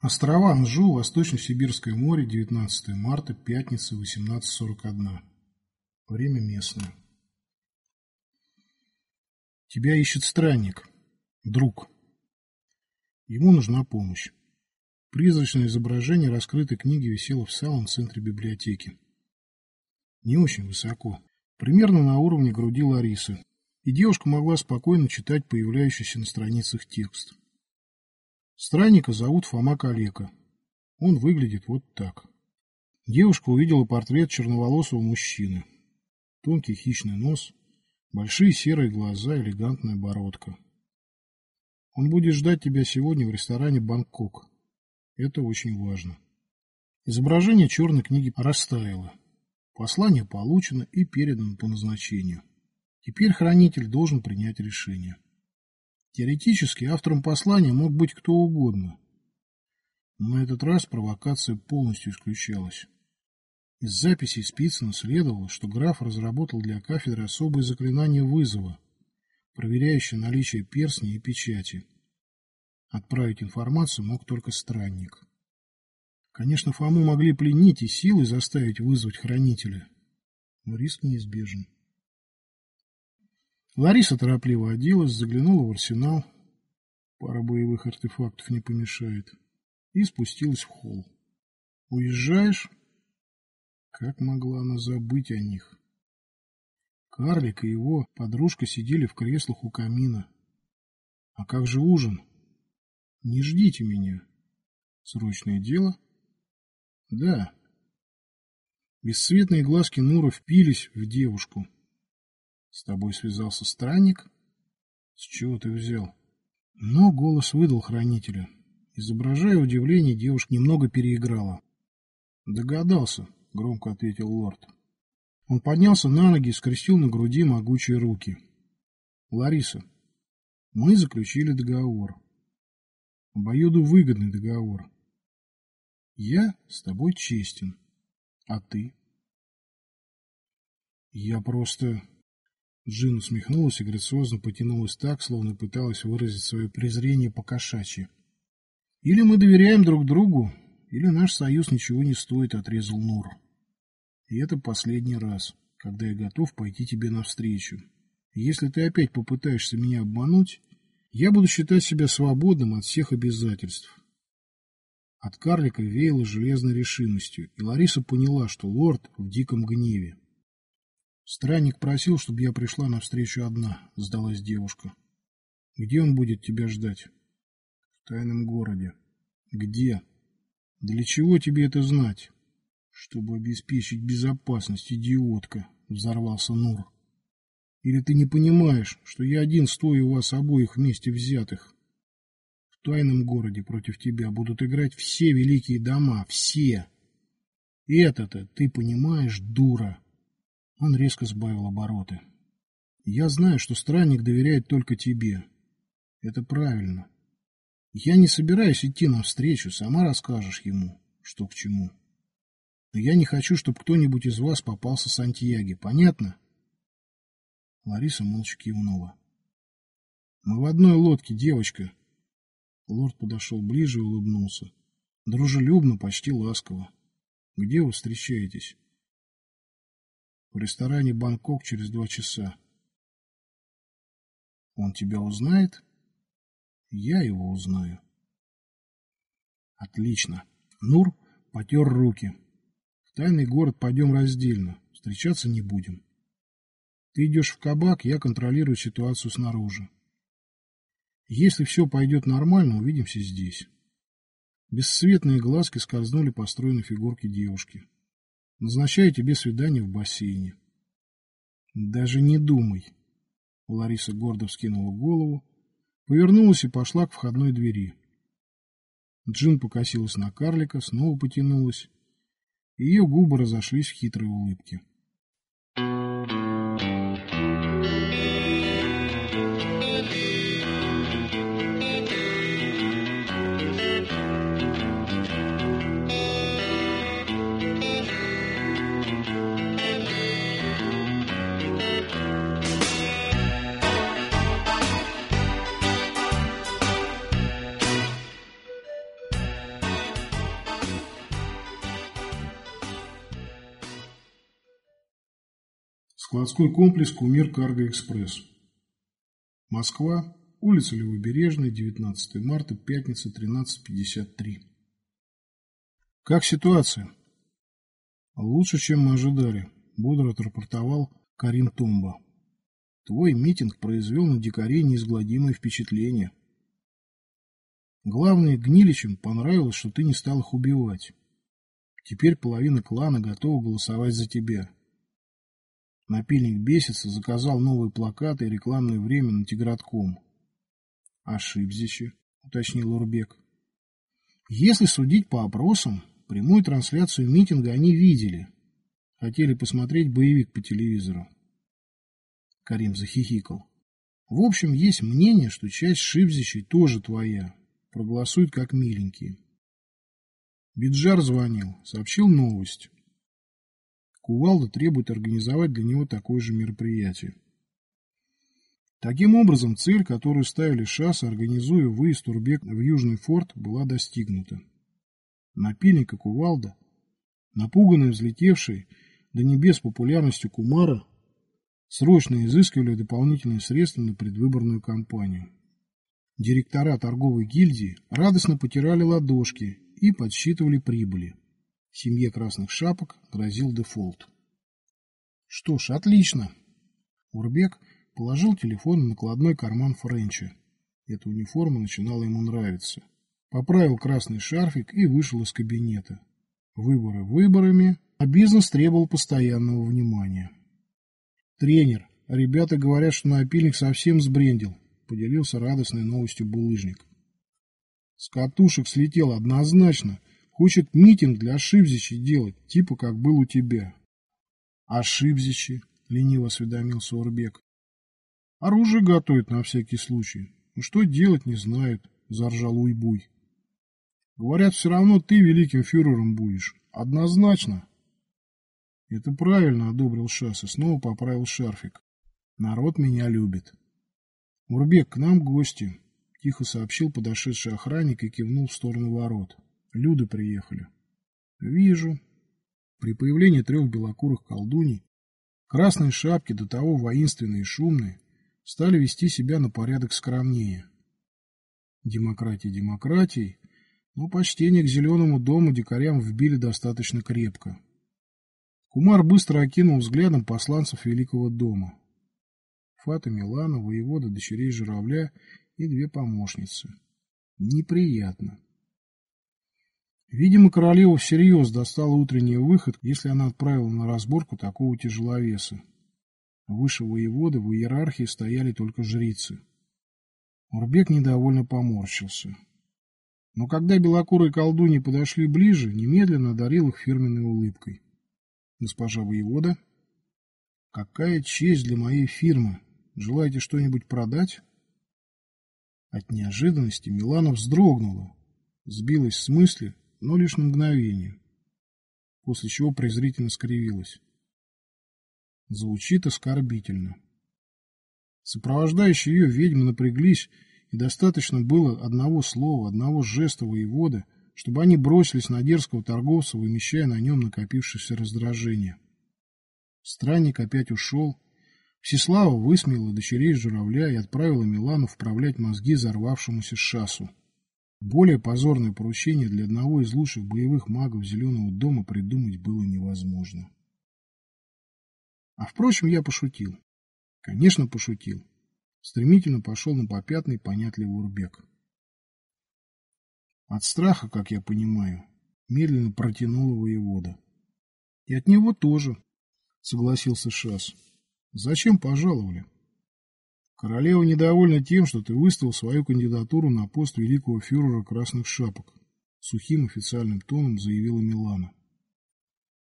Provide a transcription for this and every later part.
Острова Анжу, Восточно-Сибирское море, 19 марта, пятница, 18.41. Время местное. Тебя ищет странник, друг. Ему нужна помощь. Призрачное изображение раскрытой книги висело в самом центре библиотеки. Не очень высоко, примерно на уровне груди Ларисы, и девушка могла спокойно читать появляющийся на страницах текст. Странника зовут Фома Калека. Он выглядит вот так. Девушка увидела портрет черноволосого мужчины. Тонкий хищный нос, большие серые глаза, элегантная бородка. Он будет ждать тебя сегодня в ресторане «Бангкок». Это очень важно. Изображение черной книги растаяло. Послание получено и передано по назначению. Теперь хранитель должен принять решение. Теоретически автором послания мог быть кто угодно. Но на этот раз провокация полностью исключалась. Из записей Спицына следовало, что граф разработал для кафедры особое заклинание вызова, проверяющее наличие перстня и печати. Отправить информацию мог только странник. Конечно, Фому могли пленить и силой заставить вызвать хранителя, но риск неизбежен. Лариса торопливо оделась, заглянула в арсенал. Пара боевых артефактов не помешает. И спустилась в холл. «Уезжаешь?» Как могла она забыть о них? Карлик и его подружка сидели в креслах у камина. «А как же ужин?» «Не ждите меня». «Срочное дело?» «Да». Бесцветные глазки Нура впились в девушку. С тобой связался странник? С чего ты взял? Но голос выдал хранителя. Изображая удивление, девушка немного переиграла. Догадался, громко ответил лорд. Он поднялся на ноги и скрестил на груди могучие руки. Лариса, мы заключили договор. Обоюду выгодный договор. Я с тобой честен. А ты? Я просто... Джин усмехнулась и грациозно потянулась так, словно пыталась выразить свое презрение по-кошачьи. «Или мы доверяем друг другу, или наш союз ничего не стоит», — отрезал Нур. «И это последний раз, когда я готов пойти тебе навстречу. если ты опять попытаешься меня обмануть, я буду считать себя свободным от всех обязательств». От карлика веяло железной решимостью, и Лариса поняла, что лорд в диком гневе. Странник просил, чтобы я пришла навстречу одна, сдалась девушка. Где он будет тебя ждать? В тайном городе. Где? Для чего тебе это знать? Чтобы обеспечить безопасность, идиотка, взорвался Нур. Или ты не понимаешь, что я один стою у вас обоих вместе взятых? В тайном городе против тебя будут играть все великие дома, все. Это-то ты понимаешь, дура. Он резко сбавил обороты. Я знаю, что странник доверяет только тебе. Это правильно. Я не собираюсь идти навстречу, сама расскажешь ему, что к чему. Но я не хочу, чтобы кто-нибудь из вас попался с Антияги. Понятно? Лариса молча кивнула. Мы в одной лодке, девочка. Лорд подошел ближе и улыбнулся. Дружелюбно, почти ласково. Где вы встречаетесь? Ресторане «Бангкок» через два часа. Он тебя узнает? Я его узнаю. Отлично. Нур потер руки. В тайный город пойдем раздельно. Встречаться не будем. Ты идешь в кабак, я контролирую ситуацию снаружи. Если все пойдет нормально, увидимся здесь. Бесцветные глазки скользнули по стройной фигурке девушки. Назначаю тебе свидание в бассейне. Даже не думай. Лариса гордо вскинула голову, повернулась и пошла к входной двери. Джин покосилась на карлика, снова потянулась. Ее губы разошлись в хитрой улыбке. Складской комплекс «Кумир Карго Экспресс». Москва, улица Левобережная, 19 марта, пятница, 13.53. Как ситуация? Лучше, чем мы ожидали, бодро отрапортовал Карим Томба. Твой митинг произвел на дикарей неизгладимое впечатление. Главное, Гниличам понравилось, что ты не стал их убивать. Теперь половина клана готова голосовать за тебя. Напильник бесится, заказал новые плакаты и рекламное время на Тигратком. Ошибзище, уточнил Урбек. Если судить по опросам, прямую трансляцию митинга они видели. Хотели посмотреть боевик по телевизору. Карим захихикал. В общем, есть мнение, что часть Шибзичей тоже твоя. Проголосуют как миленькие. Биджар звонил, сообщил новость. Кувалда требует организовать для него такое же мероприятие. Таким образом, цель, которую ставили ШАС, организуя выезд Урбек в Южный форт, была достигнута. Напильник Кувалда, напуганные, взлетевшие до небес популярностью Кумара, срочно изыскивали дополнительные средства на предвыборную кампанию. Директора торговой гильдии радостно потирали ладошки и подсчитывали прибыли. Семье красных шапок грозил дефолт. Что ж, отлично. Урбек положил телефон в накладной карман Френча. Эта униформа начинала ему нравиться. Поправил красный шарфик и вышел из кабинета. Выборы выборами, а бизнес требовал постоянного внимания. Тренер, ребята говорят, что напильник совсем сбрендил, поделился радостной новостью булыжник. С катушек слетел однозначно, Хочет митинг для Шибзичи делать, типа как был у тебя. А Шибзичи? Лениво осведомился Урбек. Оружие готовит на всякий случай. Ну что делать не знают, заржал Уйбуй. Говорят, все равно ты великим фюрером будешь. Однозначно. Это правильно, одобрил Шас и снова поправил шарфик. Народ меня любит. Урбек, к нам гости, тихо сообщил подошедший охранник и кивнул в сторону ворот. Люды приехали. Вижу. При появлении трех белокурых колдуней красные шапки, до того воинственные и шумные, стали вести себя на порядок скромнее. Демократия демократией, но почтение к зеленому дому дикарям вбили достаточно крепко. Кумар быстро окинул взглядом посланцев Великого дома. Фата Милана, воевода дочерей журавля и две помощницы. Неприятно. Видимо, королева всерьез достала утренний выход, если она отправила на разборку такого тяжеловеса. Выше воеводы в иерархии стояли только жрицы. Урбек недовольно поморщился. Но когда белокурые колдуньи подошли ближе, немедленно одарил их фирменной улыбкой. «Госпожа воевода?» «Какая честь для моей фирмы! Желаете что-нибудь продать?» От неожиданности Милана вздрогнула, сбилась с мысли но лишь на мгновение, после чего презрительно скривилась. Звучит оскорбительно. Сопровождающие ее ведьмы напряглись, и достаточно было одного слова, одного жеста воеводы, чтобы они бросились на дерзкого торговца, вымещая на нем накопившееся раздражение. Странник опять ушел. Всеслава высмеяла дочерей журавля и отправила Милану вправлять мозги взорвавшемуся шасу. Более позорное поручение для одного из лучших боевых магов Зеленого дома придумать было невозможно. А впрочем, я пошутил. Конечно, пошутил. Стремительно пошел на попятный понятливый Урбек. От страха, как я понимаю, медленно протянула воевода. И от него тоже, согласился Шас. Зачем пожаловали? Королева недовольна тем, что ты выставил свою кандидатуру на пост великого фюрера Красных Шапок, сухим официальным тоном заявила Милана.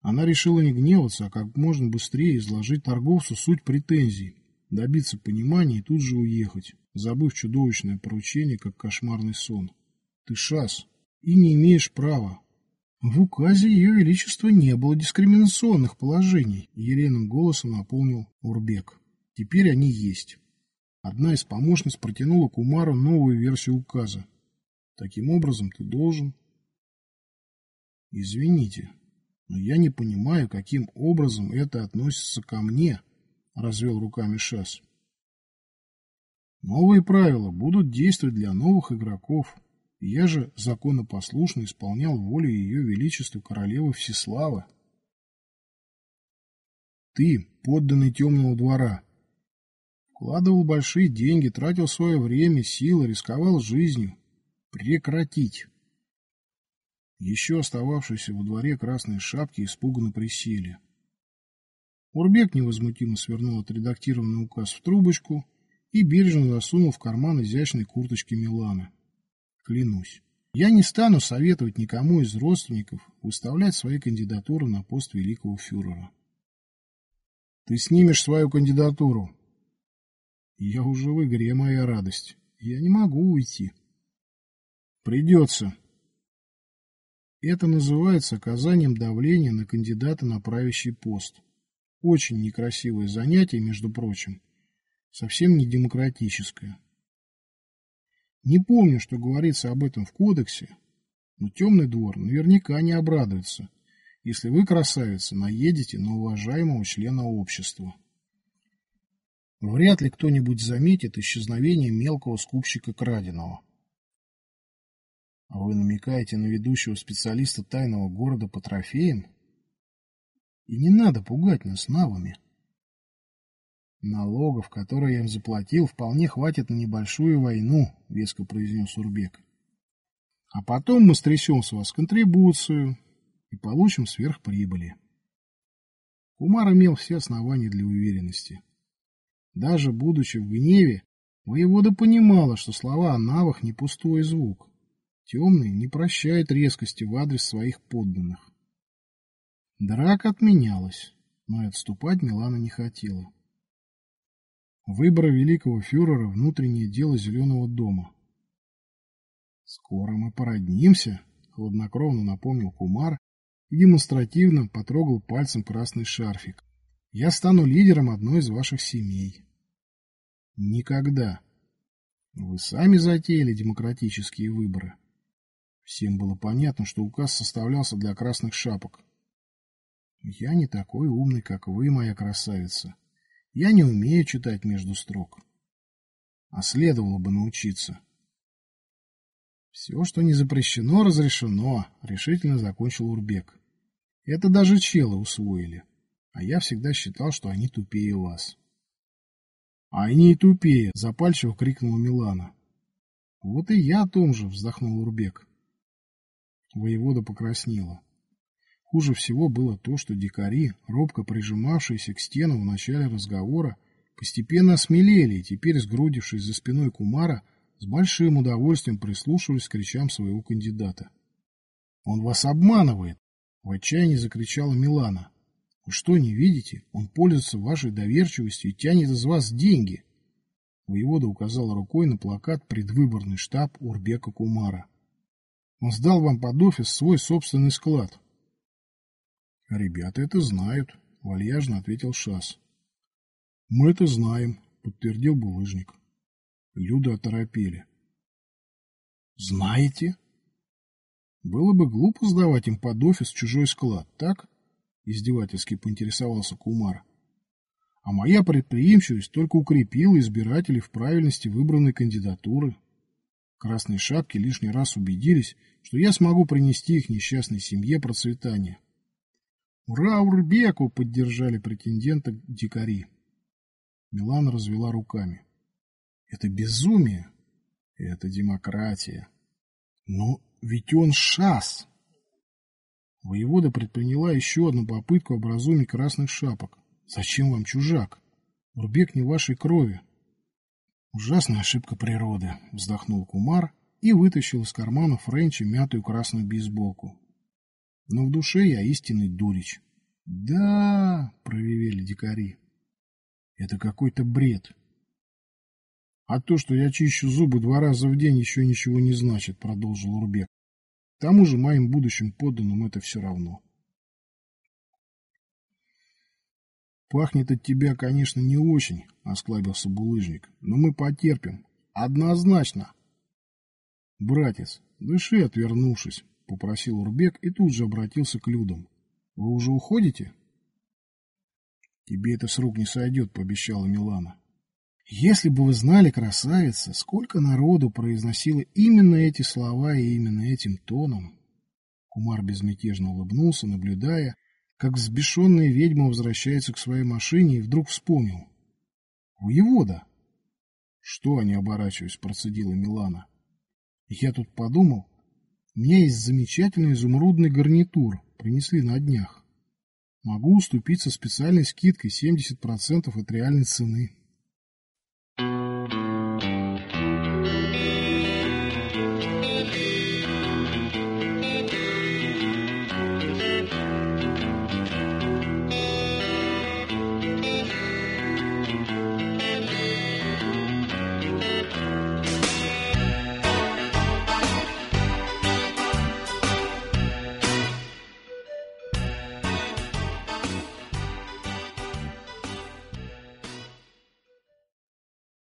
Она решила не гневаться, а как можно быстрее изложить торговцу суть претензий, добиться понимания и тут же уехать, забыв чудовищное поручение, как кошмарный сон. Ты шас и не имеешь права. В указе Ее Величества не было дискриминационных положений, еленым голосом наполнил Урбек. Теперь они есть. Одна из помощниц протянула Кумару новую версию указа. Таким образом, ты должен... Извините, но я не понимаю, каким образом это относится ко мне, развел руками Шас. Новые правила будут действовать для новых игроков. Я же законопослушно исполнял волю Ее Величества Королевы Всеславы. Ты, подданный темного двора, вкладывал большие деньги, тратил свое время, силы, рисковал жизнью. Прекратить. Еще остававшиеся во дворе красные шапки испуганно присели. Урбек невозмутимо свернул отредактированный указ в трубочку и бережно засунул в карман изящной курточки Милана. Клянусь, я не стану советовать никому из родственников выставлять свои кандидатуры на пост великого фюрера. Ты снимешь свою кандидатуру. Я уже в игре, моя радость. Я не могу уйти. Придется. Это называется оказанием давления на кандидата на правящий пост. Очень некрасивое занятие, между прочим. Совсем не демократическое. Не помню, что говорится об этом в кодексе, но темный двор наверняка не обрадуется, если вы, красавица, наедете на уважаемого члена общества. Вряд ли кто-нибудь заметит исчезновение мелкого скупщика краденого. А вы намекаете на ведущего специалиста тайного города по трофеям? И не надо пугать нас навами. Налогов, которые я им заплатил, вполне хватит на небольшую войну, веско произнес Урбек. А потом мы стрясем с вас контрибуцию и получим сверхприбыли. Кумар имел все основания для уверенности. Даже будучи в гневе, воевода понимала, что слова о навах не пустой звук. Темный не прощает резкости в адрес своих подданных. Драка отменялась, но и отступать Милана не хотела. Выборы великого фюрера – внутреннее дело Зеленого дома. «Скоро мы породнимся», – хладнокровно напомнил Кумар и демонстративно потрогал пальцем красный шарфик. «Я стану лидером одной из ваших семей». «Никогда. Вы сами затеяли демократические выборы». Всем было понятно, что указ составлялся для красных шапок. Я не такой умный, как вы, моя красавица. Я не умею читать между строк. А следовало бы научиться. Все, что не запрещено, разрешено, решительно закончил Урбек. Это даже челы усвоили. А я всегда считал, что они тупее вас. А они и тупее, запальчиво крикнула Милана. Вот и я о том же, вздохнул Урбек. Воевода покраснела. Хуже всего было то, что дикари, робко прижимавшиеся к стенам в начале разговора, постепенно осмелели и теперь, сгрудившись за спиной Кумара, с большим удовольствием прислушивались к кричам своего кандидата. «Он вас обманывает!» — в отчаянии закричала Милана. «Вы что, не видите? Он пользуется вашей доверчивостью и тянет из вас деньги!» Воевода указал рукой на плакат «Предвыборный штаб Урбека Кумара». «Он сдал вам под офис свой собственный склад. «Ребята это знают», — вальяжно ответил Шас. «Мы это знаем», — подтвердил булыжник. Люда оторопели. «Знаете?» «Было бы глупо сдавать им под офис чужой склад, так?» — издевательски поинтересовался Кумар. «А моя предприимчивость только укрепила избирателей в правильности выбранной кандидатуры. Красные шапки лишний раз убедились, что я смогу принести их несчастной семье процветание». «Ура, Урбеку!» — поддержали претендента дикари. Милана развела руками. «Это безумие! Это демократия! Но ведь он шас!» Воевода предприняла еще одну попытку образумить красных шапок. «Зачем вам чужак? Урбек не вашей крови!» «Ужасная ошибка природы!» — вздохнул Кумар и вытащил из кармана Френча мятую красную бейсболку но в душе я истинный дурич. Да, проревели дикари. Это какой-то бред. А то, что я чищу зубы два раза в день, еще ничего не значит, продолжил Урбек. Тому же моим будущим подданным это все равно. Пахнет от тебя, конечно, не очень, осклабился булыжник, но мы потерпим. Однозначно. Братец, дыши, отвернувшись, попросил Урбек и тут же обратился к людям. Вы уже уходите? Тебе это с рук не сойдет, пообещала Милана. Если бы вы знали, красавица, сколько народу произносило именно эти слова и именно этим тоном. Кумар безмятежно улыбнулся, наблюдая, как взбешенная ведьма возвращается к своей машине и вдруг вспомнил. «Воевода!» «Что они, оборачиваясь?» – процедила Милана. «Я тут подумал, у меня есть замечательный изумрудный гарнитур, принесли на днях. Могу уступить со специальной скидкой 70% от реальной цены».